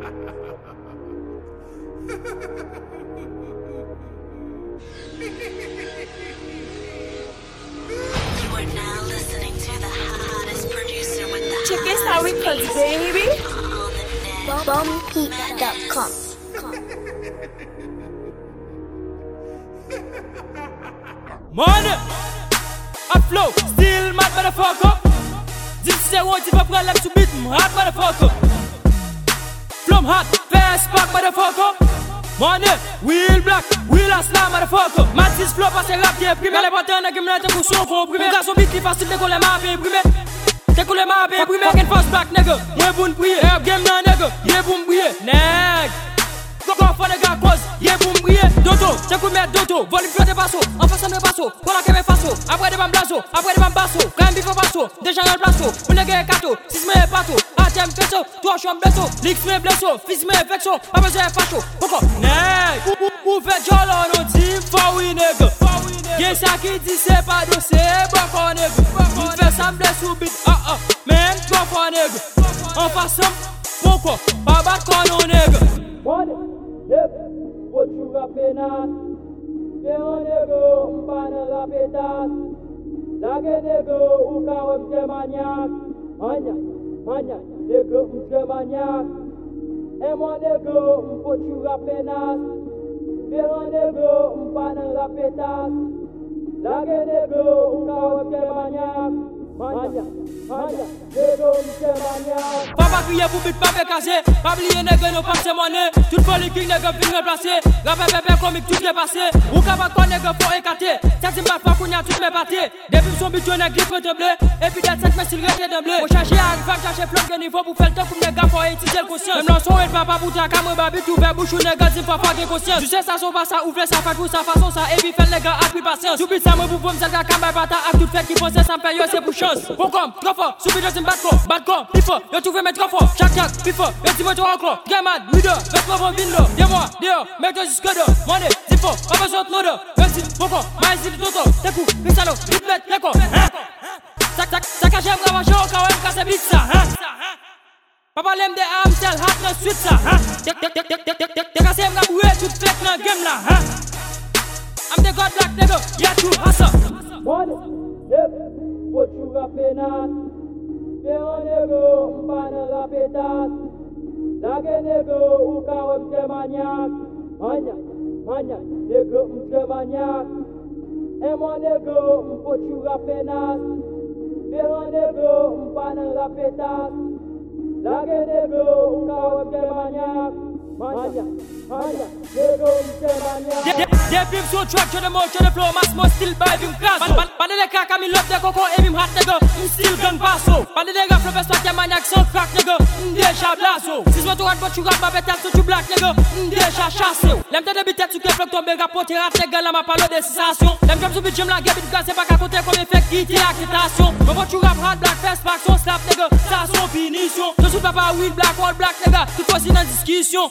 You are now listening to the hottest producer with the Check this out, records, baby. Bombheat.com. Money, I flow, still mad motherfucker. This is a what if I play like to beat hot motherfucker. From hot, fast back motherfucker. Money, wheel black, wheel a motherfucker. Matis flow passe rap qui est primé. Les bâtons n'a qu'une pour son comprimé. Garçon beat qui facile d'écoller ma vie primé. Décoller ma vie primé. Fucking fast black nigga. Yeah boom prier. Game nigga. Yeah boom prier. Neg. Go for the guy cause pou mbriye. Doto, se kou mè doto Volim flote baso, an fasan mè baso Kola ke mè faso, apre de ban blaso Apre de ban baso, kan bifo baso Dejan al blaso, mè nege e kato Sis mè e pato, ate m feso Tou an chom bleso, liks mè bleso Fis mè e vekso, pa mè se e faso Poko, neg, ou fe jolo no di Fawi nege Gen sa ki di se pa do se bako nege M fè samble soubit, a a Men, bako nege An fason, poko, pa bat kono nege One, nege no nigga. Money, yep, what you rapping at? Bien nego, mbana rapetas. Lage nego, uka mke maniak. Anya, anya, nego mke maniak. E mo nego, mpo you rapping at? Bien nego, mbana rapetas. Lage nego, uka mke maniak. Manya, manya, nego mke maniak. Papa crier Papa kriye pou bit pape kase Pabliye negre nou panse mwane Tout politik negre vin replase Rabe bebe komik tout depase Ou kabak kon negre pou ekate Sazim bat pa kounya tout me bate Depil son bit yo negre prete ble Epi det set mesil rete demble Ou chache an fam chache flok de nivou Pou fel to koum negre pou etize l kosyans Mem lan son et papa pou ta kamre babi Tou ver bouchou negre zim pa fage kosyans Juse sa son pa sa ouvle sa fak pou sa fason Sa epi fel negre akri pasyans Soubit sa mre pou pou mzel kakam Bay bata ak tout fet ki pose sa mpeyo se pou chan Pour comme trop fort Soublie je bad con bad con plus fort Yo trouvé mettre trop fort Chaque chaque plus fort Yo tu veux toi encore Gaman leader Mets pas bon vindo Dis-moi dehors Mets-toi jusque dehors Money c'est fort Pas besoin de l'odeur Merci pourquoi Maïs il toto T'es fou Pisalo Riplet Neko Sac sac Sac à j'aime ravager au quand même Casse vite ça hein Papa l'aime des armes Tel hat le suite ça hein tek tek tek tek tek Tek à c'est m'ga boué Tout fait dans game là hein I'm the god black nigga Yeah true hustle Money Yep What you rapping at Bien nego, mbana rapetas Lage nego, uka mke maniak Manya, manya, nego mke maniak E mo nego, mpo tu rapenas Bien nego, mbana rapetas Lage nego, uka mke maniak Manya, manya, nego mke maniak Des films sur track, je ne monte, je ne flow, mass mo still by vim kaso Bande de kaka, mi love de koko, e vim hot nigga, m still gun paso Bande de rap, flopes like maniac, son crack nigga, m deja blaso Si je tu rap, tu rap, ma betel, tu black nigga, m deja chasse Lem te de bitet, tu ke flok tombe, rapote rat nigga, la ma palo de sensation. Lem jump sur bit, jim la gebit, gas, c'est pas qu'à côté, comme effet, guité, accrétation Quand tu rap, hard black, fast back, son slap nigga, ça son finition. Je suis papa, wheel black, all black nigga, tout fois c'est dans discussion